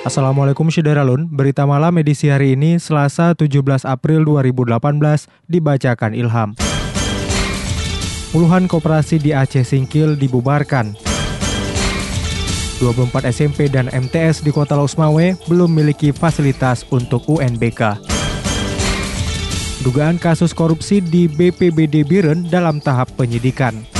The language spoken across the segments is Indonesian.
Assalamualaikum Syederalun, berita malam edisi hari ini Selasa 17 April 2018 dibacakan Ilham. Puluhan koperasi di Aceh Singkil dibubarkan. 24 SMP dan MTS di Kota Losmawe belum memiliki fasilitas untuk UNBK. Dugaan kasus korupsi di BPBD Biren dalam tahap penyidikan.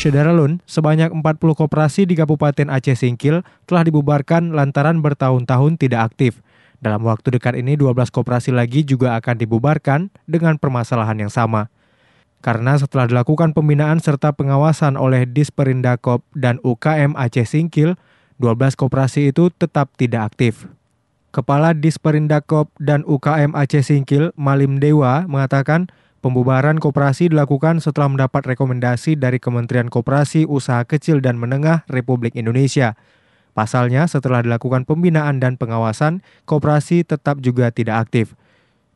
Syederalun, sebanyak 40 koperasi di Kabupaten Aceh Singkil telah dibubarkan lantaran bertahun-tahun tidak aktif. Dalam waktu dekat ini 12 koperasi lagi juga akan dibubarkan dengan permasalahan yang sama. Karena setelah dilakukan pembinaan serta pengawasan oleh Disperindakop dan UKM Aceh Singkil, 12 koperasi itu tetap tidak aktif. Kepala Disperindakop dan UKM Aceh Singkil, Malim Dewa, mengatakan Pembubaran koperasi dilakukan setelah mendapat rekomendasi dari Kementerian Koperasi Usaha Kecil dan Menengah Republik Indonesia. Pasalnya, setelah dilakukan pembinaan dan pengawasan, koperasi tetap juga tidak aktif.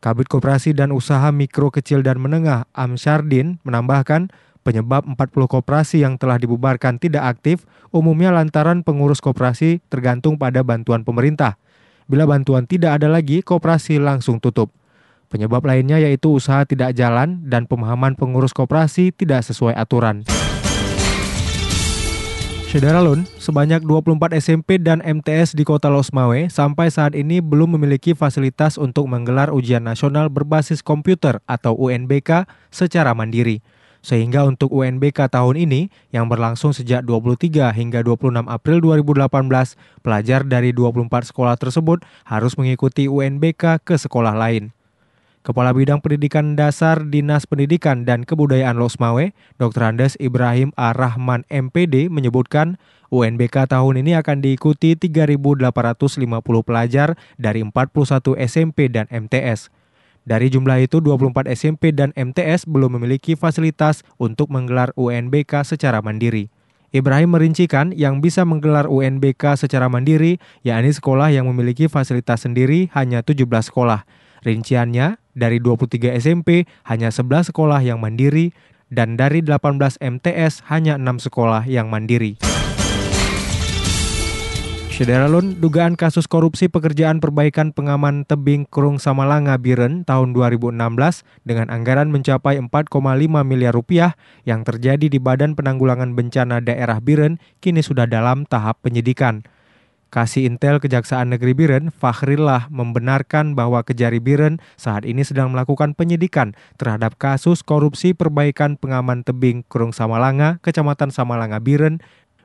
Kabit Koperasi dan Usaha Mikro Kecil dan Menengah Amsyardin menambahkan penyebab 40 koperasi yang telah dibubarkan tidak aktif umumnya lantaran pengurus koperasi tergantung pada bantuan pemerintah. Bila bantuan tidak ada lagi, koperasi langsung tutup. Penyebab lainnya yaitu usaha tidak jalan dan pemahaman pengurus koperasi tidak sesuai aturan. Syederalun, sebanyak 24 SMP dan MTS di kota Losmawe sampai saat ini belum memiliki fasilitas untuk menggelar ujian nasional berbasis komputer atau UNBK secara mandiri. Sehingga untuk UNBK tahun ini yang berlangsung sejak 23 hingga 26 April 2018, pelajar dari 24 sekolah tersebut harus mengikuti UNBK ke sekolah lain. Kepala Bidang Pendidikan Dasar Dinas Pendidikan dan Kebudayaan Losmawe, Dr. Andes Ibrahim A. Rahman MPD menyebutkan UNBK tahun ini akan diikuti 3.850 pelajar dari 41 SMP dan MTS. Dari jumlah itu, 24 SMP dan MTS belum memiliki fasilitas untuk menggelar UNBK secara mandiri. Ibrahim merincikan yang bisa menggelar UNBK secara mandiri, yakni sekolah yang memiliki fasilitas sendiri hanya 17 sekolah. Rinciannya, dari 23 SMP hanya 11 sekolah yang mandiri dan dari 18 MTS hanya 6 sekolah yang mandiri. Syederalun, dugaan kasus korupsi pekerjaan perbaikan pengaman tebing Kerung Samalanga Biren tahun 2016 dengan anggaran mencapai 4,5 miliar rupiah yang terjadi di Badan Penanggulangan Bencana Daerah Biren kini sudah dalam tahap penyidikan. Kasih Intel Kejaksaan Negeri Biren, Fakhrillah membenarkan bahwa Kejari Biren saat ini sedang melakukan penyidikan terhadap kasus korupsi perbaikan pengaman tebing Kurung Samalanga, Kecamatan Samalanga Biren.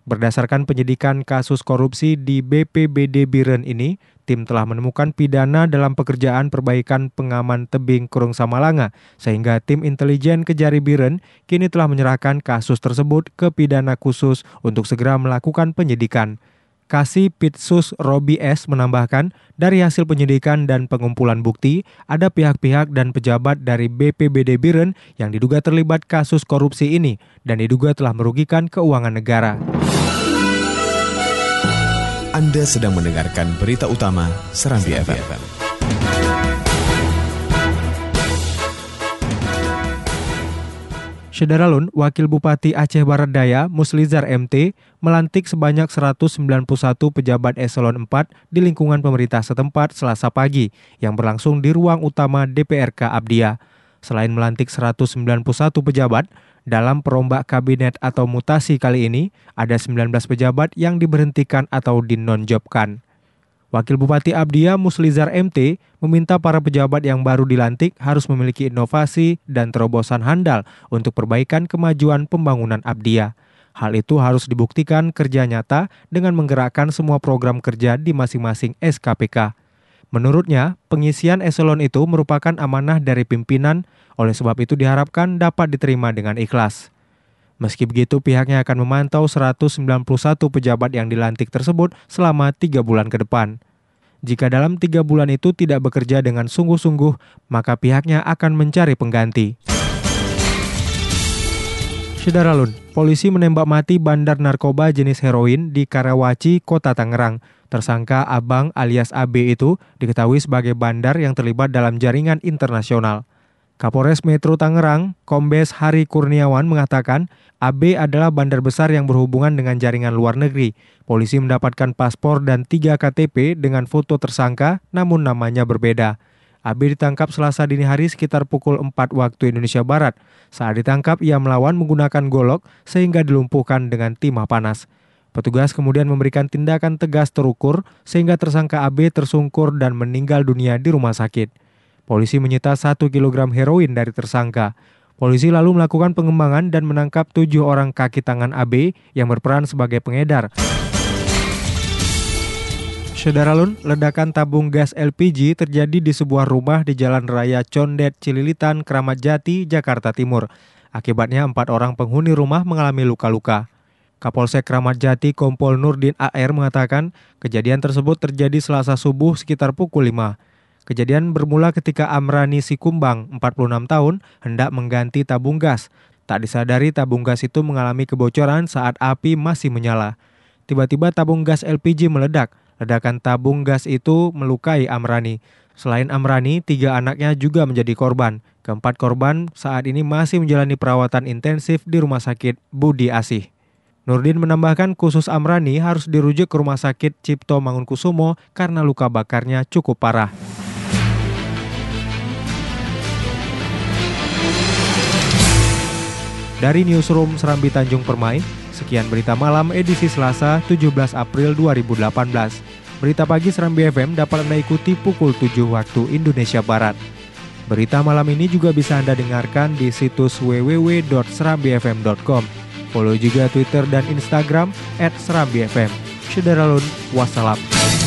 Berdasarkan penyidikan kasus korupsi di BPBD Biren ini, tim telah menemukan pidana dalam pekerjaan perbaikan pengaman tebing Kurung Samalanga, sehingga tim intelijen Kejari Biren kini telah menyerahkan kasus tersebut ke pidana khusus untuk segera melakukan penyidikan. Kasih Pitsus Robi S. menambahkan, dari hasil penyidikan dan pengumpulan bukti, ada pihak-pihak dan pejabat dari BPBD Biren yang diduga terlibat kasus korupsi ini dan diduga telah merugikan keuangan negara. Anda sedang mendengarkan berita utama Serambi FM. Syederalun, Wakil Bupati Aceh Barat Daya, Muslizar MT, melantik sebanyak 191 pejabat eselon 4 di lingkungan pemerintah setempat selasa pagi yang berlangsung di ruang utama DPRK Abdia. Selain melantik 191 pejabat, dalam perombak kabinet atau mutasi kali ini, ada 19 pejabat yang diberhentikan atau dinonjobkan. Wakil Bupati Abdia Muslizar MT meminta para pejabat yang baru dilantik harus memiliki inovasi dan terobosan handal untuk perbaikan kemajuan pembangunan Abdia. Hal itu harus dibuktikan kerja nyata dengan menggerakkan semua program kerja di masing-masing SKPK. Menurutnya, pengisian eselon itu merupakan amanah dari pimpinan, oleh sebab itu diharapkan dapat diterima dengan ikhlas. Meski begitu, pihaknya akan memantau 191 pejabat yang dilantik tersebut selama tiga bulan ke depan. Jika dalam tiga bulan itu tidak bekerja dengan sungguh-sungguh, maka pihaknya akan mencari pengganti. Syederalun, polisi menembak mati bandar narkoba jenis heroin di Karawaci, Kota Tangerang. Tersangka Abang alias AB itu diketahui sebagai bandar yang terlibat dalam jaringan internasional. Kapolres Metro Tangerang, Kombes Hari Kurniawan mengatakan, AB adalah bandar besar yang berhubungan dengan jaringan luar negeri. Polisi mendapatkan paspor dan 3 KTP dengan foto tersangka, namun namanya berbeda. AB ditangkap selasa dini hari sekitar pukul 4 waktu Indonesia Barat. Saat ditangkap, ia melawan menggunakan golok sehingga dilumpuhkan dengan timah panas. Petugas kemudian memberikan tindakan tegas terukur sehingga tersangka AB tersungkur dan meninggal dunia di rumah sakit. Polisi menyita 1 kg heroin dari tersangka. Polisi lalu melakukan pengembangan dan menangkap tujuh orang kaki tangan AB yang berperan sebagai pengedar. Sederalun, ledakan tabung gas LPG terjadi di sebuah rumah di Jalan Raya Condet, Cililitan, Keramat Jati, Jakarta Timur. Akibatnya empat orang penghuni rumah mengalami luka-luka. Kapolsek Keramat Jati Kompol Nurdin AR mengatakan kejadian tersebut terjadi selasa subuh sekitar pukul 5. Kejadian bermula ketika Amrani Sikumbang, 46 tahun, hendak mengganti tabung gas. Tak disadari tabung gas itu mengalami kebocoran saat api masih menyala. Tiba-tiba tabung gas LPG meledak. Ledakan tabung gas itu melukai Amrani. Selain Amrani, tiga anaknya juga menjadi korban. Keempat korban saat ini masih menjalani perawatan intensif di Rumah Sakit Budi Asih. Nurdin menambahkan khusus Amrani harus dirujuk ke Rumah Sakit Cipto Mangunkusumo karena luka bakarnya cukup parah. Dari Newsroom Serambi Tanjung Permai, sekian berita malam edisi Selasa 17 April 2018. Berita pagi Serambi FM dapat Anda ikuti pukul 7 waktu Indonesia Barat. Berita malam ini juga bisa Anda dengarkan di situs www.serambifm.com. Follow juga Twitter dan Instagram at Serambi FM. Wassalam.